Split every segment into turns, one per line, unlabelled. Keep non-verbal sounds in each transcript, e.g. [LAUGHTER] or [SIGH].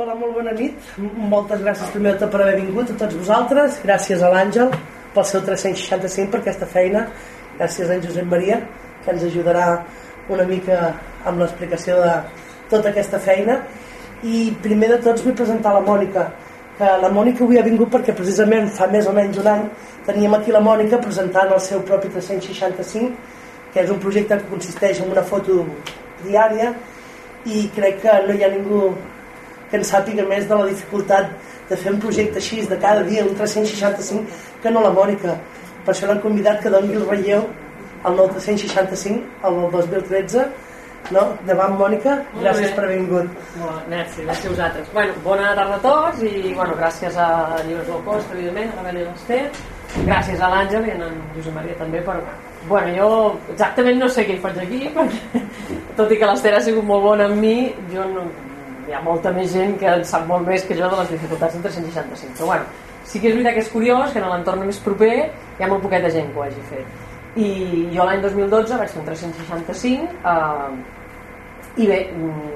Hola, molt bona nit. Moltes gràcies primer tot per haver vingut a tots vosaltres. Gràcies a l'Àngel pel seu 365 per aquesta feina. Gràcies a en Josep Maria, que ens ajudarà una mica amb l'explicació de tota aquesta feina. I primer de tots vull presentar la Mònica, que la Mònica avui ha vingut perquè precisament fa més o menys un any teníem aquí la Mònica presentant el seu propi 365, que és un projecte que consisteix en una foto diària i crec que no hi ha ningú que en sàpiga més de la dificultat de fer un projecte així de cada dia, un 365, que no la Mònica. Per això l'han convidat que doni el relleu al nou 365, el del 2013, no? Davant, Mònica, gràcies per haver vingut.
Molt, merci, gràcies a vosaltres. Bueno, bona tarda a tots i bueno, gràcies a Llibres Low Cost, evidentment, a i l'Ester, gràcies a l'Àngel i a en Josep Maria també per... Bueno, jo exactament no sé què faig aquí, perquè tot i que l'Ester ha sigut molt bona amb mi, jo no, hi ha molta més gent que en sap molt més que jo de les dificultats del 365 però bueno, sí que és veritat que és curiós que en l'entorn més proper hi ha molt poqueta gent que ho hagi fet. I jo l'any 2012 vaig fer un 365 eh, i bé mm,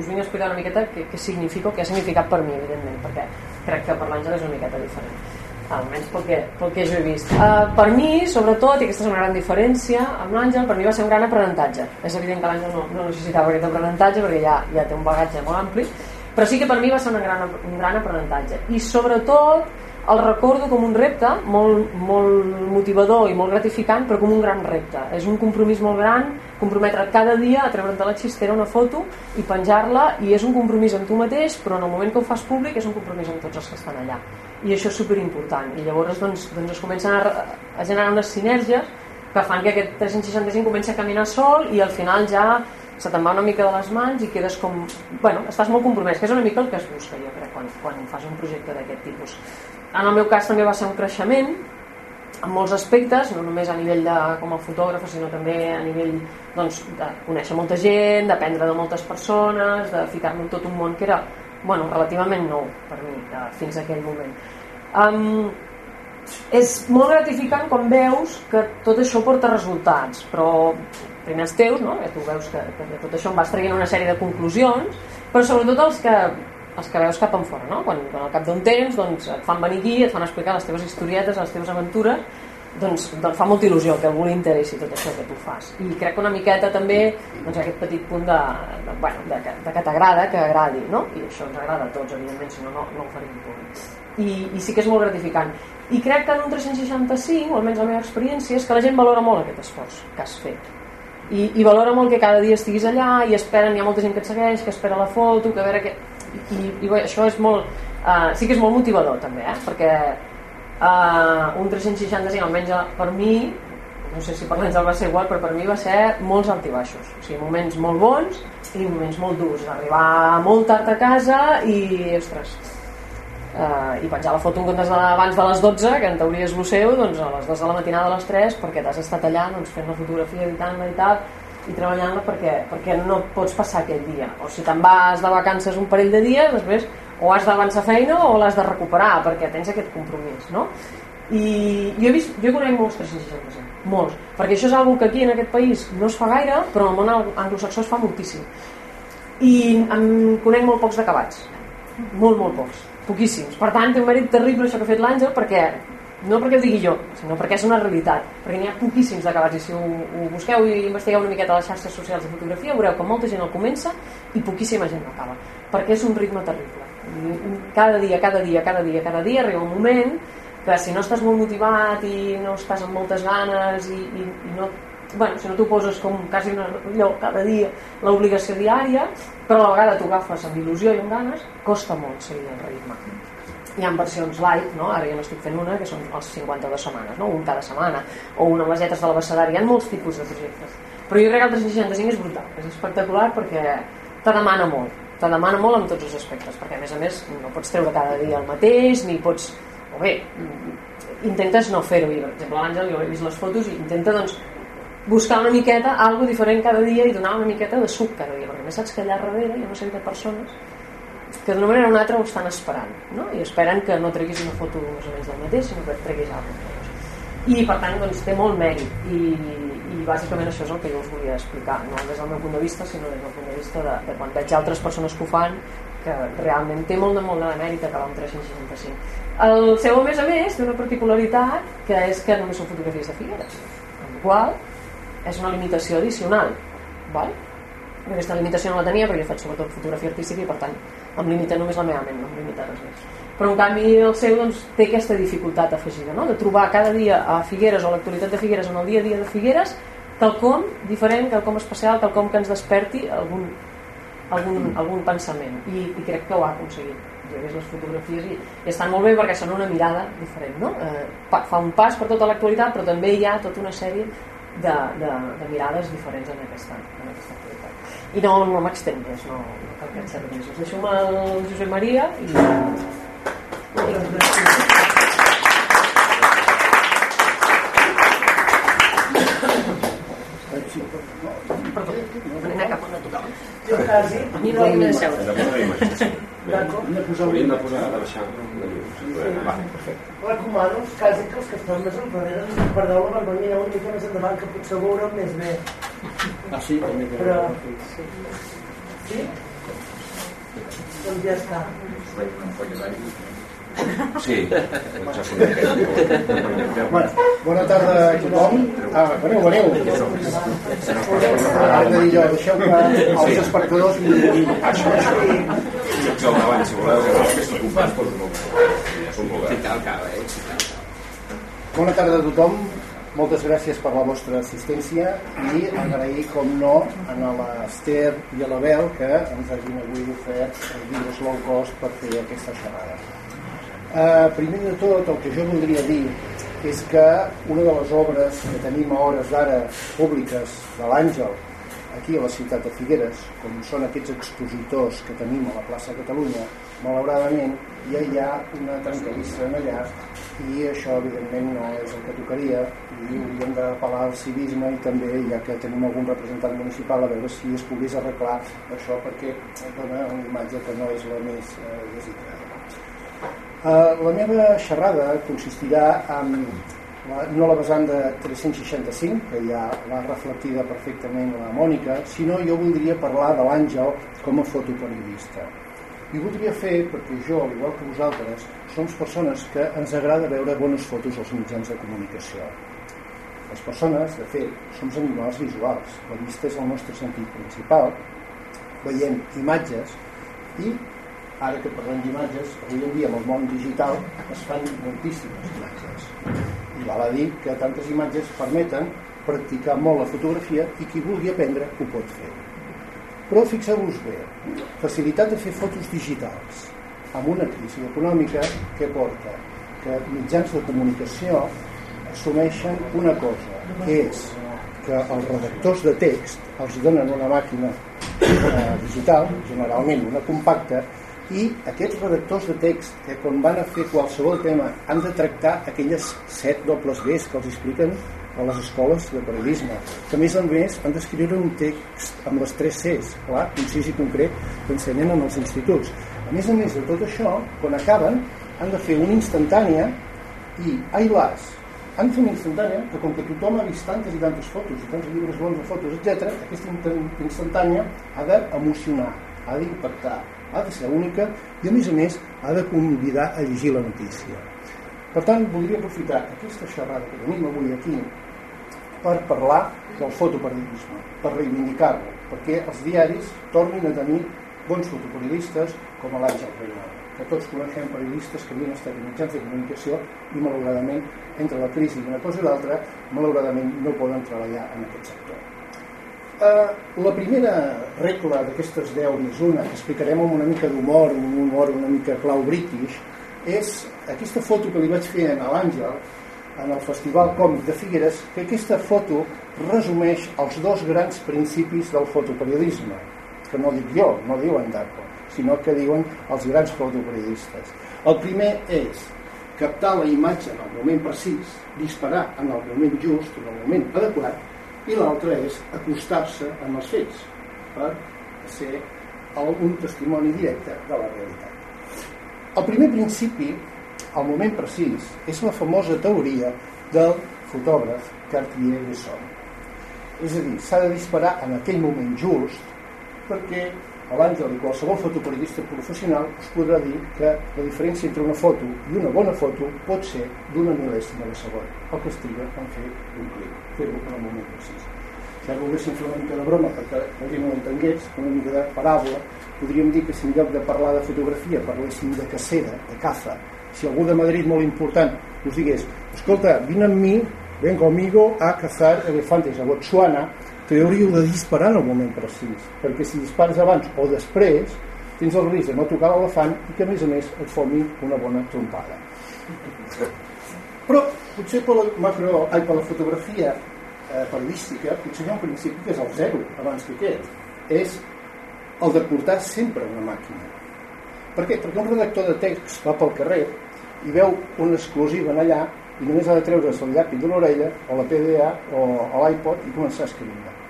us vinc a explicar una miqueta què, què significa o què ha significat per mi evidentment perquè crec que per l'Àngel és una miqueta diferent almenys pel que, pel que jo he vist. Uh, per mi, sobretot, i aquesta és una gran diferència, amb l'Àngel, per mi va ser un gran aprenentatge. És evident que l'Àngel no, no necessitava aquest aprenentatge perquè ja, ja té un bagatge molt ampli, però sí que per mi va ser un gran, un gran aprenentatge. I sobretot el recordo com un repte molt, molt motivador i molt gratificant, però com un gran repte. És un compromís molt gran, comprometre't cada dia a treure't de la xistera una foto i penjar-la, i és un compromís amb tu mateix, però en el moment que ho fas públic és un compromís amb tots els que estan allà i això és superimportant i llavors doncs, doncs es comencen a, a generar unes sinergies que fan que aquest 365 comenci a caminar sol i al final ja se te'n va una mica de les mans i quedes com... Bueno, estàs molt compromès, que és una mica el que es busca, jo crec, quan, quan fas un projecte d'aquest tipus. En el meu cas també va ser un creixement en molts aspectes, no només a nivell de, com a fotògraf, sinó també a nivell doncs, de conèixer molta gent, d'aprendre de moltes persones, de ficar-me en tot un món que era bueno, relativament nou per mi, fins a aquell moment. Um, és molt gratificant quan veus que tot això porta resultats, però primer els teus, no? que tu veus que, que tot això em vas traient una sèrie de conclusions, però sobretot els que, els que veus cap en fora, no? quan, quan al cap d'un temps doncs, et fan venir aquí, et fan explicar les teves historietes, les teves aventures, doncs, doncs fa molta il·lusió que algú li interessi tot això que tu fas i crec que una miqueta també doncs, aquest petit punt de, de, bueno, de, de que t'agrada que agradi no? i això ens agrada a tots evidentment si no no, no ho faríem públic I, i sí que és molt gratificant. I crec que en un 365 o almenys la meva experiència és que la gent valora molt aquest esforç que has fet. I, i valora molt que cada dia estiguis allà i esperen, hi ha molta gent que et segueix que espera la foto, que a veure que... i, i, bé, això és molt uh, sí que és molt motivador també eh? perquè uh, un 365 almenys per mi no sé si per l'Àngel va ser igual però per mi va ser molts altibaixos. O sigui, moments molt bons i moments molt durs. Arribar molt tard a casa i ostres uh, i penjar la foto en comptes abans de les 12 que en teoria és el seu doncs a les 2 de la matinada a les 3 perquè t'has estat allà doncs, fent la fotografia editant-la i tal i treballant-la perquè, perquè no pots passar aquell dia. O si te'n vas de vacances un parell de dies després o has d'avançar feina o l'has de recuperar perquè tens aquest compromís no? i jo he, vist, jo conec molts 365 molts, perquè això és una que aquí en aquest país no es fa gaire però en el món anglosaxó es fa moltíssim. I em conec molt pocs d'acabats molt molt pocs, poquíssims. Per tant té un mèrit terrible això que ha fet l'Àngel perquè no perquè ho digui jo, sinó perquè és una realitat. Perquè n'hi ha poquíssims d'acabats i si ho, ho busqueu i investigueu una miqueta a les xarxes socials de fotografia veureu que molta gent el comença i poquíssima gent l'acaba. Perquè és un ritme terrible. Cada dia, cada dia, cada dia, cada dia arriba un moment que si no estàs molt motivat i no estàs amb moltes ganes i, i, i no, bueno, si no t'ho poses com quasi una, allò, cada dia l'obligació diària però a la vegada t'ho agafes amb il·lusió i amb ganes costa molt seguir el ritme. Hi ha versions light, no? ara jo n'estic fent una que són els 52 setmanes, no? un cada setmana o una amb les de l'abecedari, hi ha molts tipus de projectes però jo crec que el 365 és brutal és espectacular perquè te demana molt. Te demana molt en tots els aspectes perquè a més a més no pots treure cada dia el mateix ni pots, o bé intentes no fer-ho. Per exemple l'Àngel jo he vist les fotos i intenta doncs buscar una miqueta algo diferent cada dia i donar una miqueta de suc cada dia perquè més saps que allà darrere hi ha una sèrie de persones que d'una manera o una altra ho estan esperant no? i esperen que no treguis una foto més o menys del mateix sinó que treguis alguna cosa. I per tant doncs, té molt mèrit. I, i bàsicament això és el que jo us volia explicar no des del meu punt de vista sinó des del punt de vista de, de quan veig altres persones que ho fan que realment té molt de molt de mèrit acabar un 365 el seu a més a més té una particularitat que és que només són fotografies de Figueres amb qual és una limitació addicional val? aquesta limitació no la tenia perquè jo faig sobretot fotografia artística i per tant em limita només la meva ment no em limita res més però en canvi el seu doncs, té aquesta dificultat afegida no? de trobar cada dia a Figueres o l'actualitat de Figueres en el dia a dia de Figueres quelcom diferent, quelcom especial quelcom que ens desperti algun, algun, algun pensament I, i crec que ho ha aconseguit les fotografies i, i estan molt bé perquè són una mirada diferent no? eh, fa un pas per tota l'actualitat però també hi ha tota una sèrie de, de, de mirades diferents en aquesta, en aquesta actualitat i no, no m'extenc més no, no cal que et serveix us deixo amb el Josep Maria i moltes gràcies Perdó, anem cap on a tothom.
Jo quasi.
A mi no m'he de seure.
Hauríem de posar de baixar Va, perfecte.
Recomano quasi que els que estan més enrere us perdeu la vergonya una mica més endavant que potser ho veureu més bé.
Ah, sí? També que...
Però... Sí? Doncs ja està.
Sí.
Bueno, bona tarda a tothom. Ah, veneu, veneu. Ara de dir jo, deixeu que els espectadors mi
Això, al davant, si voleu, que no estic ocupat, poso no. Ja som oberts.
Bona tarda a tothom. Moltes gràcies per la vostra assistència i agrair, com no, a l'Ester i a l'Abel que ens hagin avui ofert els llibres low cost per fer aquesta xerrada. Uh, primer de tot, el que jo voldria dir és que una de les obres que tenim a hores d'ara públiques de l'Àngel aquí a la ciutat de Figueres, com són aquests expositors que tenim a la plaça Catalunya, malauradament ja hi ha una trencadissa en allà i això evidentment no és el que tocaria. I hauríem d'apel·lar al civisme i també ja que tenim algun representant municipal a veure si es pogués arreglar això perquè dona una imatge que no és la més eh, desitjada. Eh, la meva xerrada consistirà en la, no la vessant de 365 que ja l'ha reflectida perfectament la Mònica sinó jo voldria parlar de l'Àngel com a fotoperiodista i voldria fer perquè jo, al igual que vosaltres, som persones que ens agrada veure bones fotos als mitjans de comunicació. Les persones, de fet, som animals visuals. La vista és el nostre sentit principal. Veiem imatges i, ara que parlem d'imatges, avui en dia amb el món digital es fan moltíssimes imatges. I val a dir que tantes imatges permeten practicar molt la fotografia i qui vulgui aprendre ho pot fer. Però fixeu-vos bé, facilitat de fer fotos digitals amb una crisi econòmica que porta que mitjans de comunicació assumeixen una cosa, que és que els redactors de text els donen una màquina eh, digital, generalment una compacta, i aquests redactors de text que quan van a fer qualsevol tema han de tractar aquelles set dobles Bs que els expliquen a les escoles de periodisme, que a més a més han d'escriure un text amb les tres Cs, clar, concís i concret, que ensenyen en els instituts. A més a més de tot això, quan acaben, han de fer una instantània i, ai las, han de fer una instantània que com que tothom ha vist tantes i tantes fotos i tants llibres bons de fotos, etc, aquesta instantània ha d'emocionar, ha d'impactar, ha de ser única i a més a més ha de convidar a llegir la notícia. Per tant, voldria aprofitar aquesta xerrada que tenim avui aquí per parlar del fotoperiodisme, per reivindicar-lo, perquè els diaris tornin a tenir bons fotoperiodistes com l'Àngel Reynal, que tots coneixem periodistes que havien estat mitjans de comunicació i malauradament entre la crisi d'una cosa i l'altra malauradament no poden treballar en aquest sector. Uh, la primera regla d'aquestes 10 més una, que explicarem amb una mica d'humor, un humor una mica clau british, és aquesta foto que li vaig fer a l'Àngel en el Festival Còmic de Figueres, que aquesta foto resumeix els dos grans principis del fotoperiodisme, que no dic jo, no diuen Daco, sinó que diuen els grans fotoperiodistes. El primer és captar la imatge en el moment precís, disparar en el moment just, en el moment adequat, i l'altre és acostar-se en els fets per ser un testimoni directe de la realitat. El primer principi el moment precís és la famosa teoria del fotògraf Cartier-Bresson. És a dir, s'ha de disparar en aquell moment just perquè l'Àngel i qualsevol fotoperiodista professional us podrà dir que la diferència entre una foto i una bona foto pot ser d'una mil·lèsima de segon. El que estiga en fer un clic, fer-ho en el moment precís. Si ara volguéssim fer una mica de broma perquè la gent no ho entengués, una mica de paràbola, podríem dir que si en lloc de parlar de fotografia parléssim de cacera, de caza, si algú de Madrid molt important us digués, escolta, vine amb mi, ven conmigo a cazar elefantes a Botswana, que hauríeu de disparar en el moment precís, perquè si dispares abans o després, tens el risc de no tocar l'elefant i que a més a més et fomi una bona trompada. Però potser per la, macro, ai, per la fotografia eh, periodística potser hi ha un principi que és el zero abans que aquest. És el de portar sempre una màquina. Per què? Perquè un redactor de text va pel carrer i veu una exclusiva en allà i només ha de treure's el llapi de l'orella o la PDA o l'iPod i començar a escriure.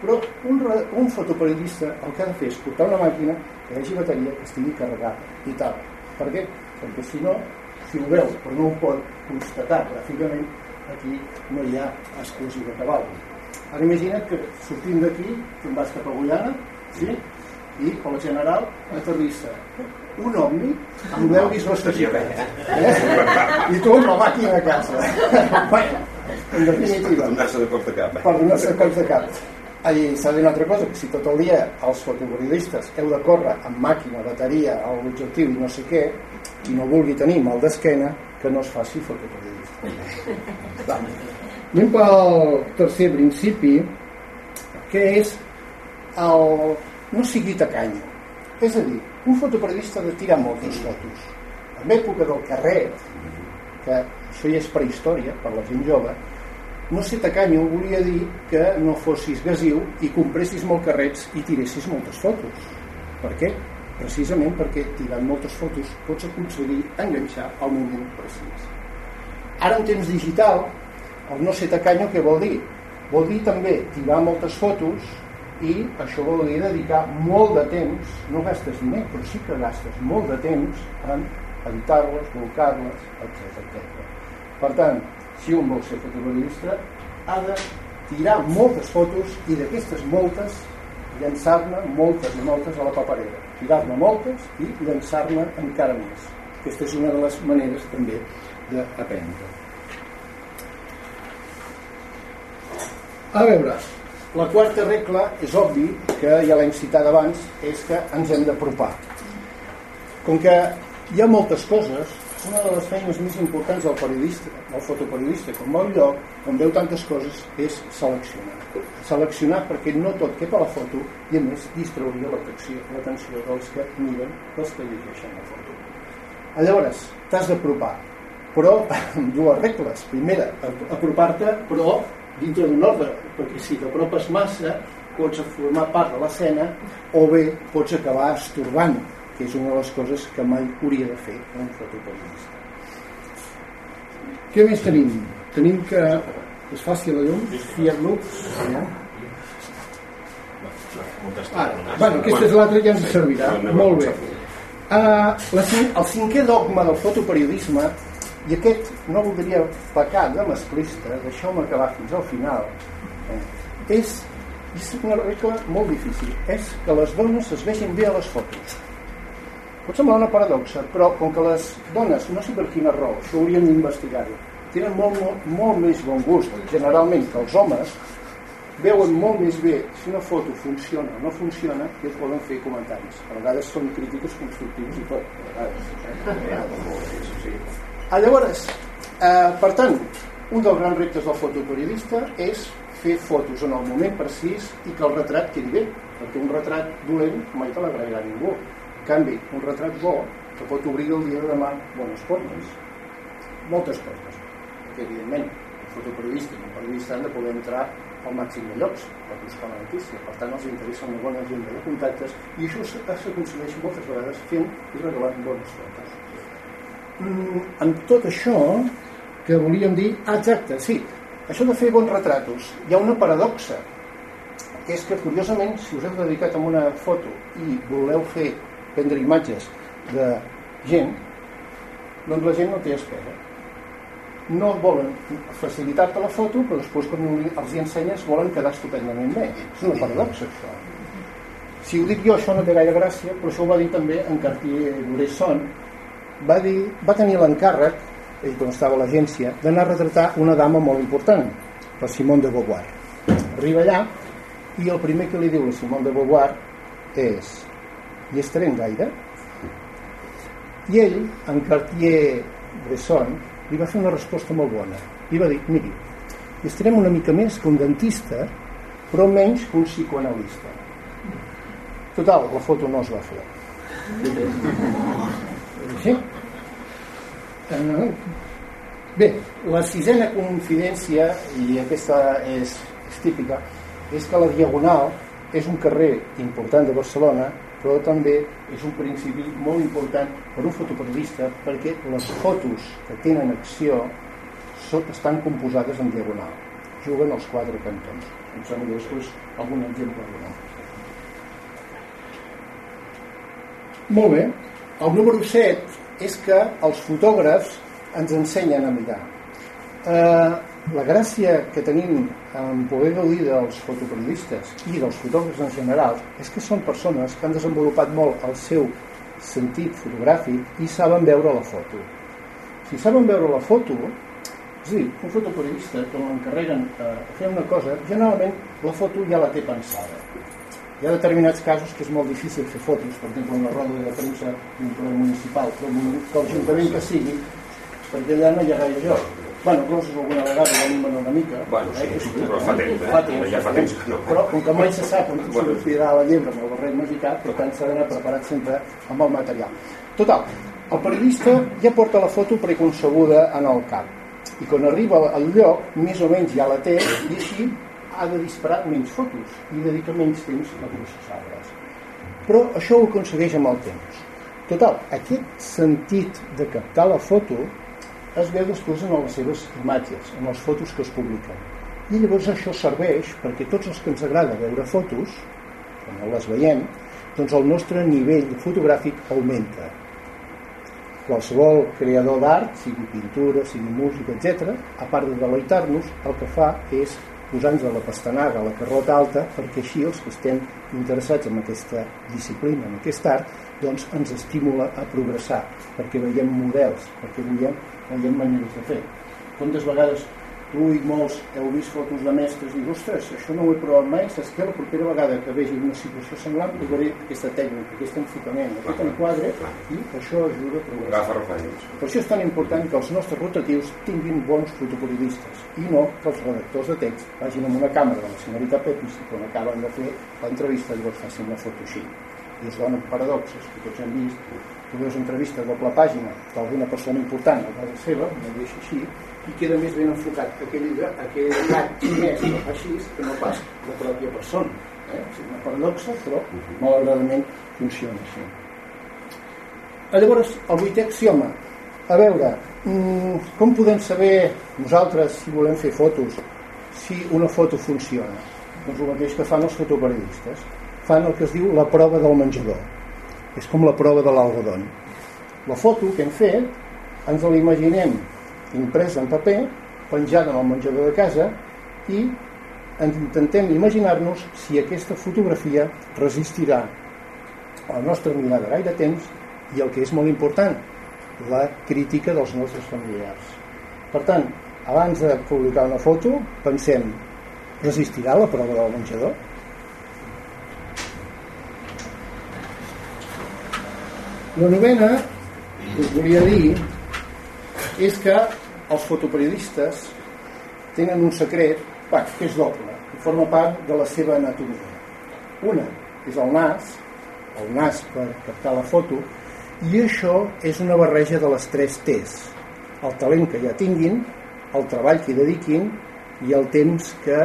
Però un, un fotoperiodista el que ha de fer és portar una màquina que hi hagi bateria que estigui carregada i tal. Per què? Perquè si no, si ho veu però no ho pot constatar gràficament, aquí no hi ha exclusiva que valgui. Ara imagina't que sortint d'aquí, te'n vas cap a Guyana, sí? i per la general aterrissa un ovni amb l'Elvis restringit eh? i tu amb la màquina a casa [LAUGHS] bueno, en definitiva
Per donar-se de cop de cap.
per donar-se cops de cap i s'ha de dir una altra cosa, que si tot el dia els fotoperiodistes heu de córrer amb màquina, bateria, a l'objectiu i no sé què, qui no vulgui tenir mal d'esquena, que no es faci fotoperiodista. [LAUGHS] Anem pel tercer principi, que és el no sigui tacanyo. És a dir, un fotoperiodista ha de tirar moltes fotos. En època del carrer, que això ja és prehistòria per la gent jove, no ser tacanyo volia dir que no fossis gasiu i compressis molt carrets i tiressis moltes fotos. Per què? Precisament perquè tirant moltes fotos pots aconseguir enganxar al moment precís. Ara en temps digital, el no ser tacanyo què vol dir? Vol dir també tirar moltes fotos i això vol dir dedicar molt de temps, no gastes diner, però sí que gastes molt de temps en editar-les, col·locar-les, etc etc. Per tant, si un vol ser fotoperiodista, ha de tirar moltes fotos i d'aquestes moltes llançar-ne moltes i moltes a la paperera. Tirar-ne moltes i llançar-ne encara més. Aquesta és una de les maneres també d'aprendre. A veure, la quarta regla és obvi que ja l'hem citat abans, és que ens hem d'apropar. Com que hi ha moltes coses, una de les feines més importants del periodista, del fotoperiodista, com va lloc, quan veu tantes coses, és seleccionar. Seleccionar perquè no tot cap a la foto i a més distrauria l'atenció dels que miren, dels que llegeixen la foto. Llavors, t'has d'apropar, però amb dues regles. Primera, apropar-te, però dintre d'un ordre, perquè si t'apropes massa pots formar part de l'escena o bé pots acabar estorbant que és una de les coses que mai hauria de fer un fotoperiodista. Què més tenim? Tenim que és fàcil la llum, fiar-lo. Ja. Ara, bueno, aquesta és l'altra que ens servirà. Molt bé. Uh, la, el cinquè dogma del fotoperiodisme i aquest no voldria pecar de masclista, deixeu-me acabar fins al final, eh, és, és una regla molt difícil, és que les dones es vegin bé a les fotos. Pot semblar una paradoxa, però com que les dones, no sé per quina raó, això hauríem d'investigar-ho, tenen molt, molt, molt més bon gust, generalment, que els homes, veuen molt més bé si una foto funciona o no funciona que es volen fer comentaris. A vegades són crítiques constructives i tot. A vegades. Sí. Ah, llavors, eh, per tant, un dels grans reptes del fotoperiodista és fer fotos en el moment precís i que el retrat quedi bé, perquè un retrat dolent mai te l'agrairà ningú. Canvi, un retrat bo que pot obrir el dia de demà bones formes. Moltes coses. Perquè, evidentment, el fotoperiodista i el periodista han de poder entrar al màxim de llocs per buscar la notícia. Per tant, els interessa una bona agenda de contactes i això s'aconsegueix moltes vegades fent i regalant bones fotos. Mm, amb tot això que volíem dir, ah, exacte, sí, això de fer bons retratos, hi ha una paradoxa, és que curiosament, si us heu dedicat a una foto i voleu fer prendre imatges de gent, doncs la gent no té espera. No volen facilitar-te la foto, però després quan els hi ensenyes volen quedar estupendament bé. És una paradoxa, això. si ho dic jo això no té gaire gràcia però això ho va dir també en Cartier-Bresson va, dir, va tenir l'encàrrec ell quan estava l'agència d'anar a retratar una dama molt important la Simone de Beauvoir arriba allà i el primer que li diu la Simone de Beauvoir és hi estarem gaire? i ell en Cartier-Bresson li va fer una resposta molt bona i va dir, miri estarem una mica més que un dentista però menys que un psicoanalista total, la foto no es va fer [LAUGHS] sí? Bé, la sisena confidència i aquesta és, és típica és que la Diagonal és un carrer important de Barcelona però també és un principi molt important per un fotoperiodista perquè les fotos que tenen acció estan composades en diagonal juguen als quatre cantons em sembla que després algun exemple donar. molt bé el número 7 és que els fotògrafs ens ensenyen a mirar. Eh, la gràcia que tenim en poder gaudir dels fotoperiodistes i dels fotògrafs en general és que són persones que han desenvolupat molt el seu sentit fotogràfic i saben veure la foto. Si saben veure la foto, és a dir, un fotoperiodista que l'encarreguen a fer una cosa, generalment la foto ja la té pensada hi ha determinats casos que és molt difícil fer fotos, per exemple, una roda de premsa d'un ple municipal, però que l'Ajuntament que sigui, perquè allà no hi ha gaire joc. Bueno, inclús alguna vegada ho animen una mica.
Bueno, sí,
eh,
però fa temps, eh?
Fa temps,
ja fa temps que no.
Però com que mai se sap on
Bueno.
sortirà la llebre amb el barret mexicà, per tant s'ha d'anar preparat sempre amb el material. Total, el periodista ja porta la foto preconcebuda en el cap i quan arriba al lloc, més o menys ja la té i així ha de disparar menys fotos i dedica menys temps a processar-les. Però això ho aconsegueix amb el temps. Total, aquest sentit de captar la foto es veu després en les seves imatges, en les fotos que es publiquen. I llavors això serveix perquè tots els que ens agrada veure fotos, quan les veiem, doncs el nostre nivell fotogràfic augmenta. Qualsevol creador d'art, sigui pintura, sigui música, etc., a part de deleitar-nos, el que fa és posar-nos a la pastanaga, a la carrota alta, perquè així els que estem interessats en aquesta disciplina, en aquest art, doncs ens estimula a progressar, perquè veiem models, perquè veiem, veiem maneres de fer. Quantes vegades tu i molts heu vist fotos de mestres i dius, ostres, això no ho he provat mai, saps que la propera vegada que vegi una situació semblant provaré aquesta tècnica, aquest enfocament, aquest enquadre, i això ajuda a progressar. Per això és tan important que els nostres rotatius tinguin bons fotoperiodistes i no que els redactors de text vagin amb una càmera de la senyorita Pepis i quan acaben de fer l'entrevista llavors facin una foto així. I es donen paradoxes que tots hem vist. Entrevista a doble pàgina d'alguna persona important a casa seva, no deixa així, i queda més ben enfocat aquell, aquell gat xinès que fa així que no pas la pròpia persona. Eh? És una paradoxa, però malauradament funciona així. Ah, Llavors, el vuitè axioma. A veure, mm, com podem saber nosaltres, si volem fer fotos, si una foto funciona? Doncs el mateix que fan els fotoperiodistes. Fan el que es diu la prova del menjador. És com la prova de l'algodon. La foto que hem fet ens la imaginem impresa en paper, penjada en el menjador de casa i ens intentem imaginar-nos si aquesta fotografia resistirà a la nostra mirada gaire temps i el que és molt important, la crítica dels nostres familiars. Per tant, abans de publicar una foto, pensem, resistirà la prova del menjador? La novena, us volia dir, és que els fotoperiodistes tenen un secret bueno, que és doble, que forma part de la seva anatomia. Una és el nas, el nas per captar la foto, i això és una barreja de les tres T's. El talent que ja tinguin, el treball que hi dediquin i el temps que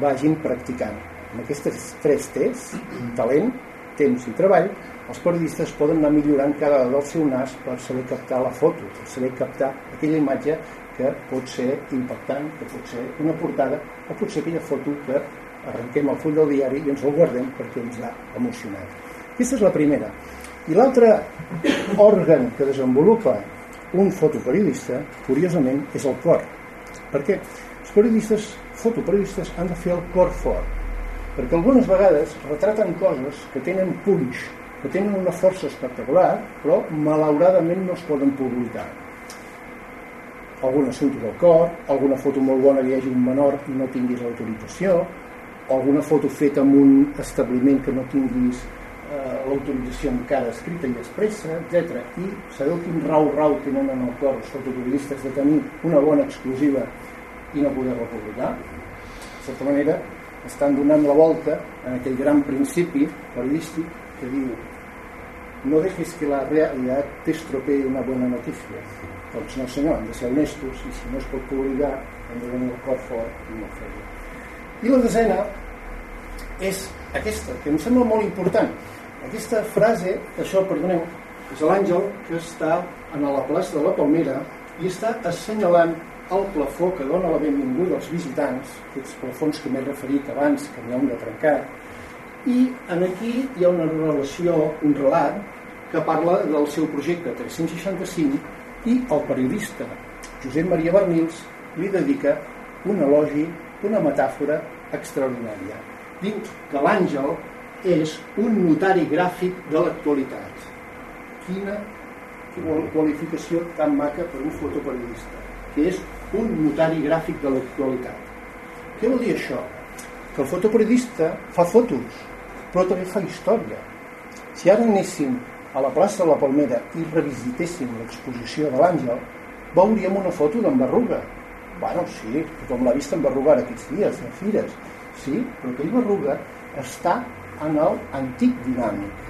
vagin practicant. Amb aquestes tres T's, talent, temps i treball, els periodistes poden anar millorant cada del seu nas per saber captar la foto, per saber captar aquella imatge que pot ser impactant, que pot ser una portada, o pot ser aquella foto que arrenquem al full del diari i ens el guardem perquè ens ha emocionat. Aquesta és la primera. I l'altre òrgan que desenvolupa un fotoperiodista, curiosament, és el cor. Perquè els periodistes, fotoperiodistes, han de fer el cor fort. Perquè algunes vegades retraten coses que tenen punx, que tenen una força espectacular, però malauradament no es poden publicar. Algun assumpte del cor, alguna foto molt bona que hi hagi un menor i no tinguis autorització, alguna foto feta en un establiment que no tinguis eh, l'autorització encara escrita i expressa, etc. I sabeu quin rau-rau tenen en el cor els fotoperiodistes de tenir una bona exclusiva i no poder-la publicar? De certa manera, estan donant la volta en aquell gran principi periodístic que diu no dejes que la realidad te estropee una buena noticia. Doncs no senyor, hem de ser honestos i si no es pot publicar hem de tenir el cor fort i no fer-ho. I la desena és aquesta, que em sembla molt important. Aquesta frase, això, perdoneu, és l'àngel que està en la plaça de la Palmera i està assenyalant el plafó que dona la benvinguda als visitants, aquests plafons que m'he referit abans, que n'hi ha un de trencat, i en aquí hi ha una relació, un relat, que parla del seu projecte 365 i el periodista Josep Maria Bernils li dedica un elogi, una metàfora extraordinària. Diu que l'àngel és un notari gràfic de l'actualitat. Quina qualificació tan maca per un fotoperiodista, que és un notari gràfic de l'actualitat. Què vol dir això? Que el fotoperiodista fa fotos, però també fa història. Si ara anéssim a la plaça de la Palmera i revisitéssim l'exposició de l'Àngel, veuríem una foto d'en Berruga. Bueno, sí, tothom l'ha vist en Berruga aquests dies, a fires. Sí, però aquell Berruga està en el antic dinàmic.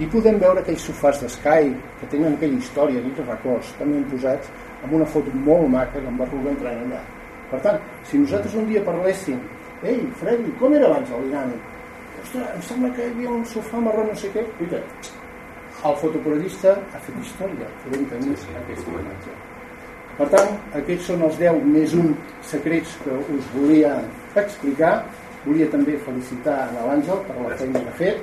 I podem veure aquells sofàs d'Sky que tenen aquella història, aquells records, també posats amb una foto molt maca d'en Berruga entrant allà. Per tant, si nosaltres un dia parléssim Ei, Freddy, com era abans el dinàmic? Ostres, em sembla que hi havia un sofà marró no sé què. Mira, el fotoperiodista ha fet història, podem tenir aquesta imatge. Per tant, aquests són els 10 més un secrets que us volia explicar. Volia també felicitar a l'Àngel per la feina que ha fet.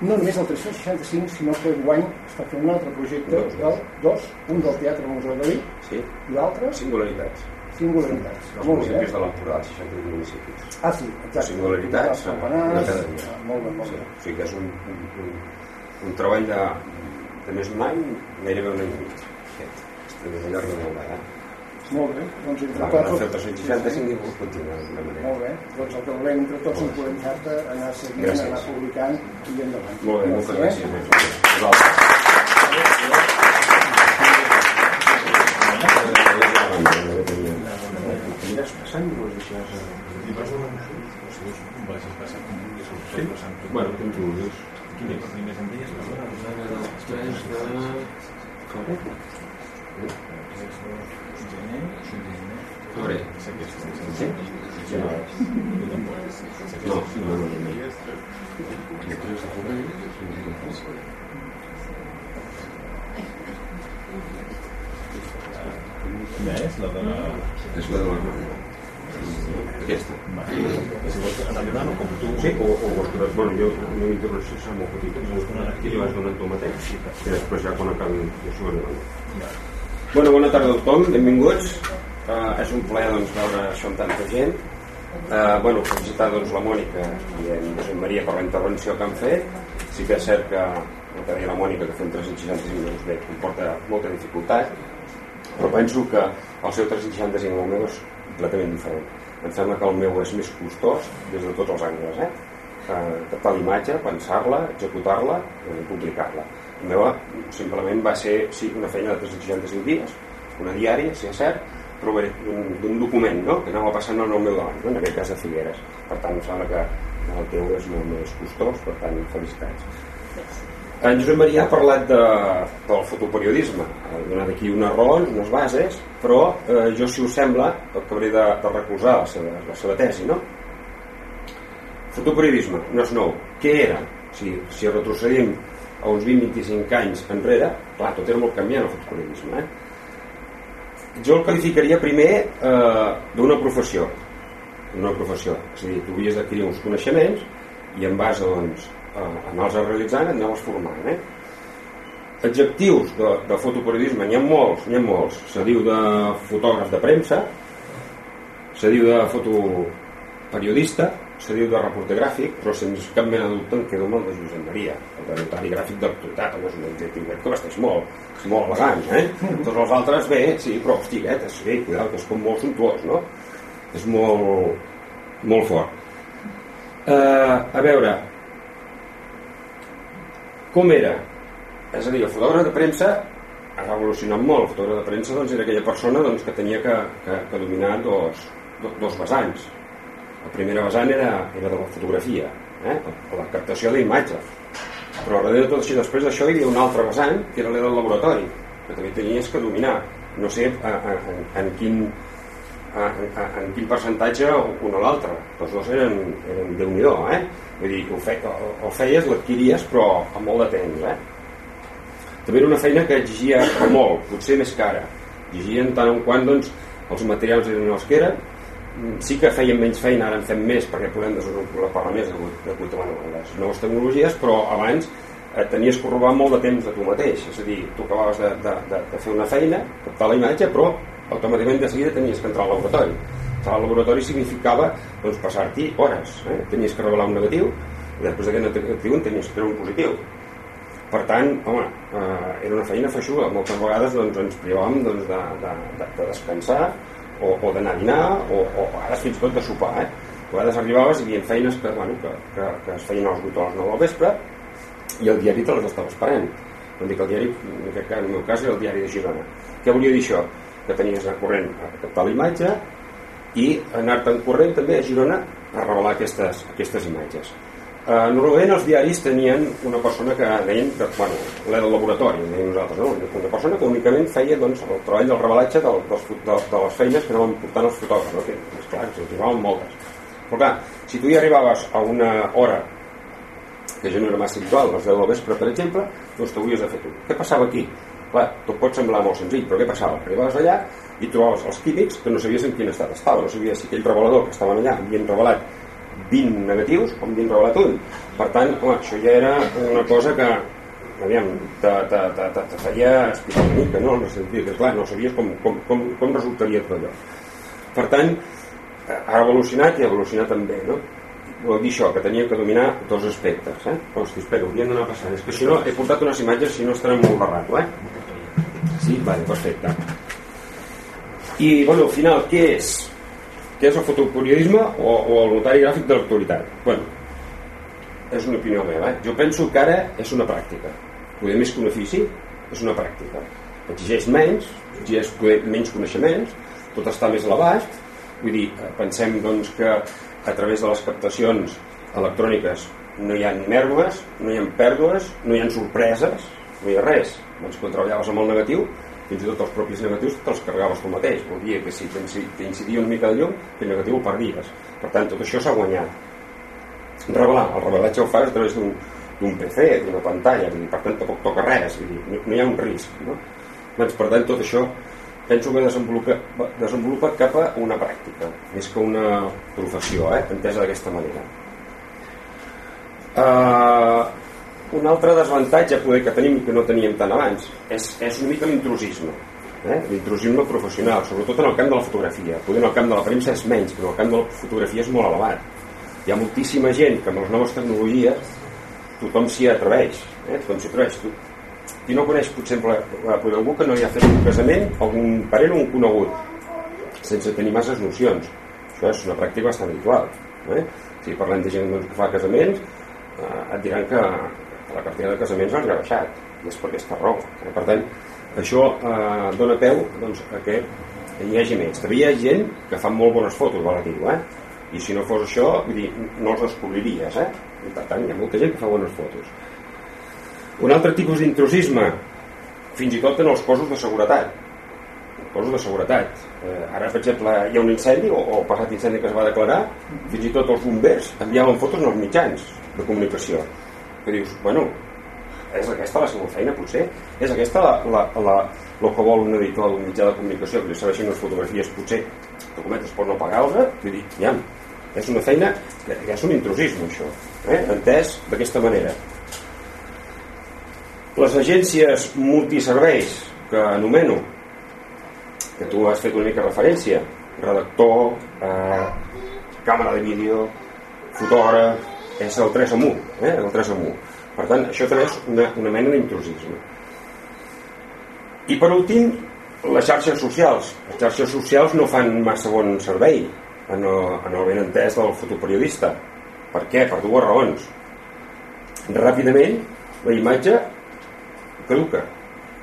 No només el 365, sinó que guany està fent un altre projecte,
Dos,
del, dos, un del Teatre Museu de Vic
Sí,
i l'altre
singularitats.
Singularitats.
Els
Molt bé,
municipis
eh?
de l'Empordà, 61 municipis.
Ah, sí, exacte.
Singularitats,
campanars,
una cada dia.
Molt bé, molt
Sí,
bé.
o sigui que és un, un, un, un treball de, de més d'un any, gairebé un any i mig. Aquest. De llarg de veure, eh?
Molt bé, doncs entre
Va, van
tots...
fer el 365 i puc continuar d'alguna manera.
Molt bé, doncs el que volem entre tots encoratjar-te a anar seguint,
Gràcies.
anar publicant i endavant.
Molt bé, moltes
eh?
gràcies.
Aniràs passant o deixaràs
I vas un o sigui, vagis passant com vulguis, o
Sí?
passant.
Bueno, com tu vulguis.
Quin és? Només em deies la?
Després de... Febrer? Febrer.
És és
Sí? no. No, no, no.
Després de febrer, Quina és la de la...
És la de la... Aquesta.
Si com tu...
Sí, o, o vostres, bueno, jo una intervenció serà molt petita, i li vas donant tu mateix, i després ja quan acabi jo s'ho. Bueno, bona tarda a tothom, benvinguts. Uh, és un plaer doncs, veure això amb tanta gent. Uh, bueno, felicitar doncs, la Mònica i en Josep Maria per la intervenció que han fet. Sí que és cert que que deia la Mònica, que fem 365 doncs bé, comporta molta dificultat, però penso que el seu 365 i el meu és completament diferent. Em sembla que el meu és més costós des de tots els angles, eh? eh captar l'imatge, pensar-la, executar-la i publicar-la. Meva simplement va ser sí, una feina de 365 dies, una diària, si és cert, però bé, d'un document no? que anava passant el meu davant, no? en aquest cas de Figueres. Per tant, em sembla que el teu és molt més costós, per tant, felicitats. En Josep Maria ha parlat de, del fotoperiodisme, ha donat aquí unes raons, unes bases, però eh, jo, si us sembla, acabaré de, de recolzar la seva, la seva tesi, no? Fotoperiodisme, no és nou. Què era? Si, si retrocedim a uns 20-25 anys enrere, clar, tot era molt canviant el fotoperiodisme, eh? Jo el qualificaria primer eh, d'una professió, d'una professió. És a dir, tu havies d'adquirir uns coneixements i en base, doncs, a anar-los realitzant, anaves formant, eh? Adjectius de, de fotoperiodisme, n'hi ha molts, n'hi ha molts. Se diu de fotògraf de premsa, se diu de fotoperiodista, se diu de reporter gràfic, però sense cap mena de dubte em quedo amb el de Josep Maria, el de notari gràfic d'actualitat, home, és un adjectiu crec que vesteix molt, és molt elegant, eh? Tots els altres, bé, sí, però, hostiguet, és, sí, cuidado, que és com molt suntuós, no? És molt, molt fort. Uh, a veure, com era? És a dir, el fotògraf de premsa ha evolucionat molt. El fotògraf de premsa doncs, era aquella persona doncs, que tenia que, que, que dominar dos, dos vessants. La primera vessant era, era de la fotografia, eh? la captació d'imatge. Però darrere de tot això, després d'això hi havia un altre vessant, que era l'era del laboratori, que també tenies que dominar. No sé en, en, en quin, en, en, en quin percentatge un o l'altre. Els dos eren, eren déu nhi eh? Vull dir, ho, fe, ho feies, l'adquiries, però amb molt de temps, eh? També era una feina que exigia molt, potser més cara. Exigien tant en quant doncs, els materials eren els que eren, sí que feien menys feina, ara en fem més perquè podem desenvolupar més de bueno, les noves tecnologies, però abans et tenies que robar molt de temps de tu mateix, és a dir, tu acabaves de, de, de, de fer una feina, captar la imatge, però automàticament de seguida tenies que entrar al laboratori. Entrar al laboratori significava doncs, passar-t'hi hores, eh? tenies que revelar un negatiu, i després d'aquest negatiu en tenies que treure un positiu. Per tant, home, eh, era una feina feixuga. Moltes vegades doncs, ens privàvem doncs, de, de, de, de descansar, o, o d'anar a dinar o, o a vegades fins i tot de sopar eh? a vegades arribaves i hi havia feines que, bueno, que, que, que es feien als 8 o a les 9 del vespre i el diari te les estava esperant no dic el diari, cas, en el meu cas era el diari de Girona què volia dir això? que tenies anar corrent a captar la imatge i anar-te'n corrent també a Girona a revelar aquestes, aquestes imatges Uh, normalment els diaris tenien una persona que deien que, bueno, l'era del laboratori, deien nosaltres, no? una persona que únicament feia doncs, el treball del revelatge del, dels, de, de les feines que anaven portant els fotògrafs, no? que és clar, que arribaven moltes. Però clar, si tu hi arribaves a una hora que ja no era massa habitual, a les 10 del vespre, per exemple, doncs t'hauries de fer tu. Què passava aquí? Clar, tot pot semblar molt senzill, però què passava? Arribaves allà i trobaves els químics que no sabies en quin estat estava, no sabies si aquell revelador que estaven allà havien revelat 20 negatius com havien revelat un per tant, home, això ja era una cosa que aviam, te, te, te, te, te feia explicar una mica no? sentit, que, clar, no sabies com, com, com, com resultaria tot allò per tant, ha evolucionat i ha evolucionat també no? vol dir això, que tenia que dominar dos aspectes eh? hosti, espera, hauríem d'anar passant és que si no, he portat unes imatges si no estarem molt barrato eh? sí, vale, perfecte i, bueno, al final, què és? Què és el fotoperiodisme o, o el notari gràfic de l'actualitat? Bueno, és una opinió meva. Eh? Jo penso que ara és una pràctica. Poder més que un ofici, és una pràctica. Exigeix menys, exigeix menys coneixements, tot està més a l'abast. Vull dir, eh, pensem doncs, que a través de les captacions electròniques no hi ha mermes, no hi ha pèrdues, no hi ha sorpreses, no hi ha res. Doncs quan treballaves amb el negatiu fins i tot els propis negatius te'ls carregaves tu mateix vol dir que si t'incidia una mica de llum el negatiu el perdies per tant tot això s'ha guanyat revelar, el revelatge ho fas a través d'un PC, d'una pantalla dir, per tant tampoc toca res dir, no, no hi ha un risc no? doncs, per tant tot això penso que desenvolupa, desenvolupa cap a una pràctica més que una professió eh? entesa d'aquesta manera uh, un altre desavantatge poder que tenim que no teníem tant abans és, és una mica l'intrusisme eh? l'intrusisme professional sobretot en el camp de la fotografia poder en el camp de la premsa és menys però en el camp de la fotografia és molt elevat hi ha moltíssima gent que amb les noves tecnologies tothom s'hi atreveix eh? tothom s'hi atreveix tu, qui no coneix exemple algú que no hi ha fet un casament algun parent o un conegut sense tenir masses nocions això és una pràctica bastant habitual eh? si parlem de gent doncs, que fa casaments eh, et diran que, la cartera de casaments els ha baixat i és per aquesta raó eh? per tant això eh, dona peu doncs, a que hi hagi més també hi ha gent que fa molt bones fotos val a dir eh? i si no fos això vull dir, no els descobriries eh? i per tant hi ha molta gent que fa bones fotos un altre tipus d'intrusisme fins i tot en els cossos de seguretat cossos de seguretat eh, ara per exemple hi ha un incendi o, o passat incendi que es va declarar fins i tot els bombers enviaven fotos als mitjans de comunicació que dius, bueno, és aquesta la seva feina potser? És aquesta la, la, la, el que vol un editor d'un mitjà de comunicació que li serveixin unes fotografies potser documentos per no pagar-los vull dir, ja, és una feina que, que és un intrusisme això eh? entès d'aquesta manera les agències multiserveis que anomeno que tu has fet una mica referència redactor eh, càmera de vídeo fotògraf, és el 3 en 1, eh? el 3 en 1. Per tant, això també és una, una mena d'intrusisme. I per últim, les xarxes socials. Les xarxes socials no fan massa bon servei en el, en el ben entès del fotoperiodista. Per què? Per dues raons. Ràpidament, la imatge caduca.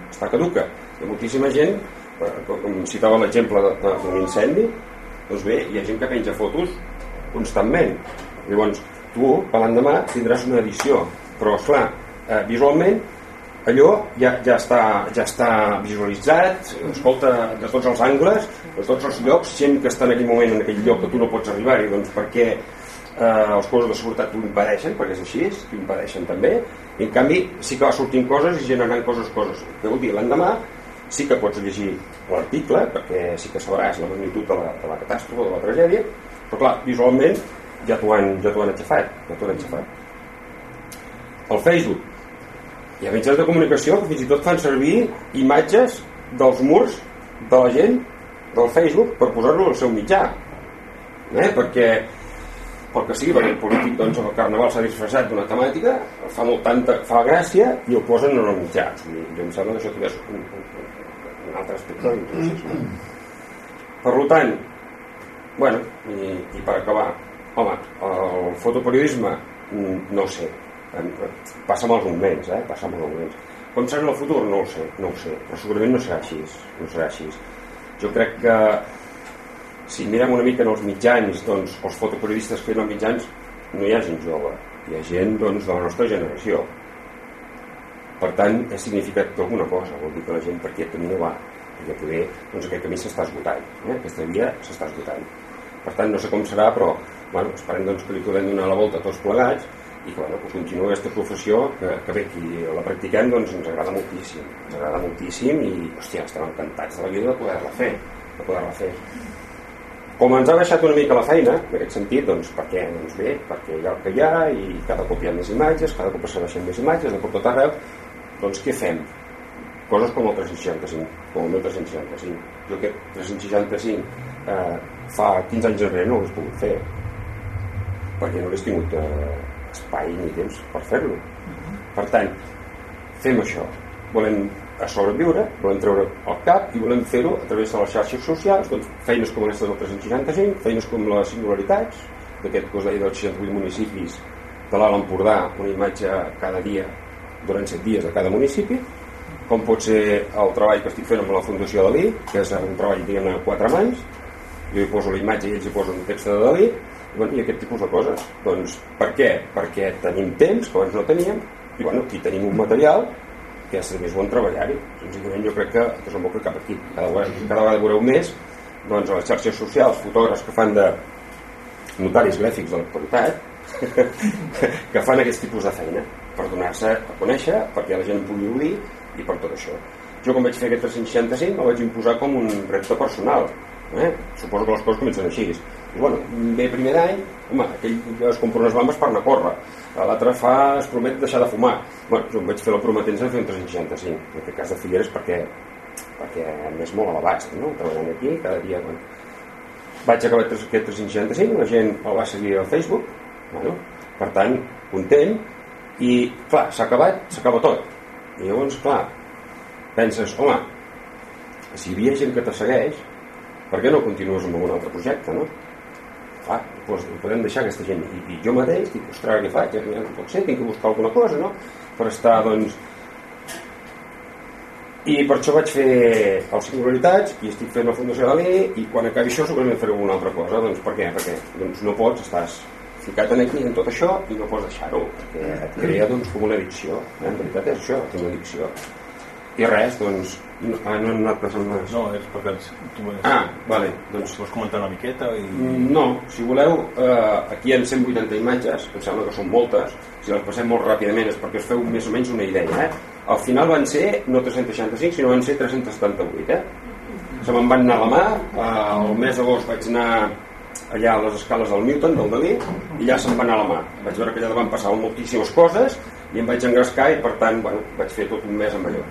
Està caduca. Hi ha moltíssima gent, eh, com citava l'exemple d'un incendi, doncs bé, hi ha gent que penja fotos constantment. Llavors, tu, per l'endemà, tindràs una edició. Però, esclar, eh, visualment, allò ja, ja, està, ja està visualitzat, escolta, de tots els angles, de tots els llocs, gent que està en aquell moment en aquell lloc que tu no pots arribar-hi, doncs perquè eh, els cossos de seguretat t'ho impedeixen, perquè és així, t'ho impedeixen també, i en canvi sí que va sortint coses i generant coses, coses. Què vol dir? L'endemà sí que pots llegir l'article, perquè sí que sabràs la magnitud de la, de la catàstrofe, de la tragèdia, però clar, visualment ja t'ho han, ja han aixafat, ja t'ho han aixafat. El Facebook. Hi ha mitjans de comunicació que fins i tot fan servir imatges dels murs de la gent del Facebook per posar-lo al seu mitjà. Eh? Perquè pel que sigui, perquè el polític doncs, el carnaval s'ha disfressat d'una temàtica, fa molt tanta, fa gràcia i ho posen en el mitjà. O sigui, jo em sembla que això també és un, un, un altre aspecte. Per tant, bueno, i, i per acabar, home, el fotoperiodisme, mm, no ho sé, passa amb els moments, eh? passa amb els moments. Com serà el futur? No ho sé, no ho sé, però segurament no serà així, no serà així. Jo crec que si mirem una mica en els mitjans, doncs, els fotoperiodistes que eren mitjans, no hi ha gent jove, hi ha gent doncs, de la nostra generació. Per tant, és significat alguna cosa, vol dir que la gent per aquest camí no va, perquè poder, doncs aquest camí s'està esgotant, eh? aquesta via s'està esgotant. Per tant, no sé com serà, però bueno, esperem doncs, que li podem donar la volta tots plegats i que, bueno, que continuï aquesta professió que, que bé, qui la practiquem doncs ens agrada moltíssim ens agrada moltíssim i hòstia, estem encantats de la vida de poder-la fer de poder-la fer com ens ha baixat una mica la feina en aquest sentit, doncs per què? Doncs bé, perquè hi ha el que hi ha i cada cop hi ha més imatges cada cop baixen més imatges de tot arreu doncs què fem? coses com el 365 com el 1365 jo aquest 365 eh, fa 15 anys enrere no ho hagués pogut fer perquè no hauria tingut eh, espai ni temps per fer-lo. Per tant, fem això. Volem a sobreviure, volem treure el cap i volem fer-ho a través de les xarxes socials, doncs feines com aquestes del 365, feines com les singularitats, d'aquest que us deia dels 68 municipis de l'Alt Empordà, una imatge cada dia durant 7 dies a cada municipi, com pot ser el treball que estic fent amb la Fundació Dalí, que és un treball, diguem a mans, jo hi poso la imatge i ells hi posen un text de Dalí, bueno, i aquest tipus de coses. Doncs per què? Perquè tenim temps, que abans no teníem, i bueno, aquí tenim un material que és més bon treballar-hi. Senzillament jo crec que desemboca cap aquí. Cada vegada, cada vegada veureu més doncs, a les xarxes socials, fotògrafs que fan de notaris gràfics de l'actualitat [LAUGHS] que fan aquest tipus de feina per donar-se a conèixer, perquè la gent pugui oir i per tot això. Jo quan vaig fer aquest 365 el vaig imposar com un repte personal. Eh? Suposo que les coses comencen així i bueno, ve primer d'any, home, aquell es compra unes bambes per anar a córrer, l'altre fa, es promet deixar de fumar. Bueno, jo em vaig fer la prometença de fer un 365, en aquest cas de Figueres perquè, perquè és molt elevat, no? treballant aquí, cada dia... Bueno. Vaig acabar aquest 365, la gent el va seguir al Facebook, bueno, per tant, content, i clar, s'ha acabat, s'acaba tot. I llavors, clar, penses, home, si hi havia gent que te segueix, per què no continues amb un altre projecte, no? Clar, doncs podem deixar aquesta gent i, i jo mateix dic, ostres, què faig? Ja no pot ser, tinc que buscar alguna cosa no? per estar doncs i per això vaig fer els singularitats i estic fent la Fundació Dalí i quan acabi això segurament faré alguna altra cosa doncs per què? perquè doncs, no pots, estàs ficat en aquí en tot això i no pots deixar-ho perquè et crea doncs, com una addicció eh? en veritat és això, tinc una addicció i res, doncs no, ah, no hem anat passant més
no, és perquè tu vols,
ah, vale, doncs
vols comentar una miqueta i...
Mm, no, si voleu eh, aquí hi ha 180 imatges em sembla que són moltes si les passem molt ràpidament és perquè us feu més o menys una idea eh? al final van ser no 365 sinó van ser 378 eh? se me'n van anar a la mà eh, el mes d'agost vaig anar allà a les escales del Newton, del Dalí i allà se'm va anar a la mà vaig veure que allà van passar moltíssimes coses i em vaig engrescar i per tant bueno, vaig fer tot un mes amb allò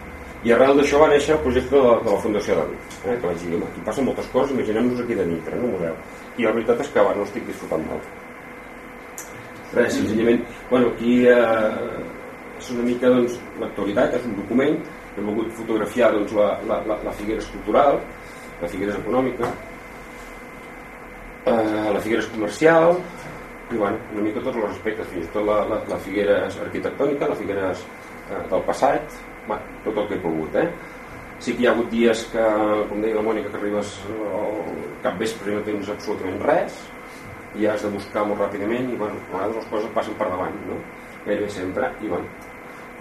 i arrel d'això va néixer el projecte de la, de la Fundació David eh? que vaig dir, aquí passen moltes coses imaginem-nos aquí de dintre, no m'ho veu i la veritat és que bueno, estic disfrutant molt. Res, senzillament bueno, aquí eh, és una mica doncs, l'actualitat, és un document. Hem volgut fotografiar doncs, la, la, la, la cultural la figura econòmica eh, la figura comercial i bueno, una mica tots els aspectes fins i tot la, la, la figuera arquitectònica la figuera eh, del passat bueno, tot el que he pogut eh? sí que hi ha hagut dies que, com deia la Mònica, que arribes al cap vespre i no tens absolutament res i has de buscar molt ràpidament i bueno, a vegades les coses passen per davant no? gairebé sempre i, bueno,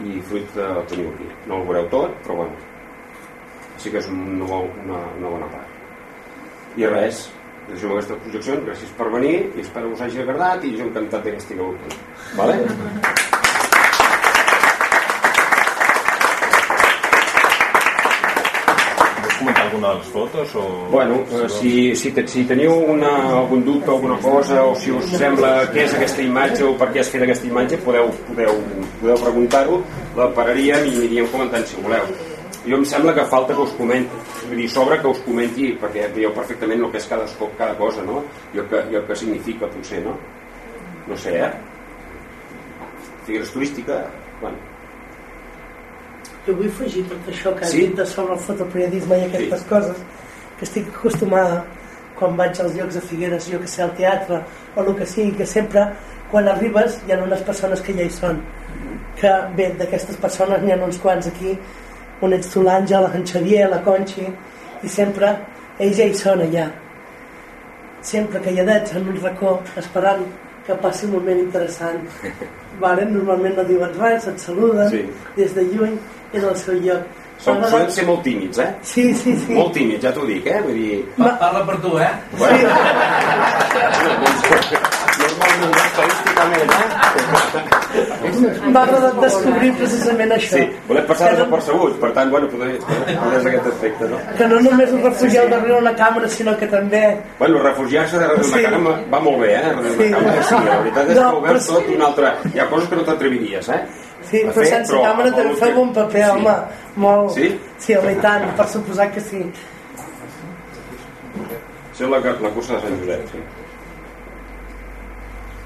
i fruit de teniu aquí no el veureu tot, però bueno sí que és una, una, una bona part i res deixem aquestes projeccions, gràcies per venir i espero que us hagi agradat i jo encantat que estigueu aquí vale? [LAUGHS]
De les fotos? O...
Bueno, eh, si, si, si teniu una, algun dubte o alguna cosa o si us sembla què és aquesta imatge o per què has fet aquesta imatge podeu, podeu, podeu preguntar-ho la pararíem i aniríem comentant si voleu. Jo em sembla que falta que us comenti vull dir, sobre que us comenti perquè veieu perfectament el que és cada, cada cosa no? i, el que, i el que significa potser no, no sé eh? Figures turística bueno,
Jo vull afegir tot això que has
Sí?
dit de sobre el fotoperiodisme i aquestes
Sí.
coses que estic acostumada quan vaig als llocs de Figueres, jo que sé, al teatre o el que sigui, que sempre quan arribes hi ha unes persones que ja hi són que bé, d'aquestes persones n'hi ha uns quants aquí on ets tu l'Àngel, en Xavier, la Conxi i sempre ells ja hi són allà sempre calladets en un racó esperant que passi un moment interessant [LAUGHS] vale? normalment no diuen res, et saluden
Sí.
des de lluny és al seu lloc
som,
agradat-
ser molt tímids eh?
sí, sí, sí
molt tímids, ja t'ho dic eh? vull dir,
Pa- Parla per tu, eh?
bueno, normalment estadísticament eh?
m'ha agradat descobrir precisament això
sí, volem passar
que, no,
desapercebuts per tant, bueno, poder, poder aquest aspecte no?
que no només us refugieu darrere una càmera sinó que també
Bueno, refugiar-se darrere d'una
Sí.
càmera va molt bé, eh? Darrere
Sí.
càmera, sí, la veritat és
No,
que ho veus
però sí.
tot una altra... Hi ha coses que no t'atreviries, eh?
Sí,
a
però
fer,
sense
però
càmera també
que-
un paper,
sí.
home molt...
Sí?
sí, home, i tant, per suposar que sí
Això és la, la cursa de Sant Josep, sí.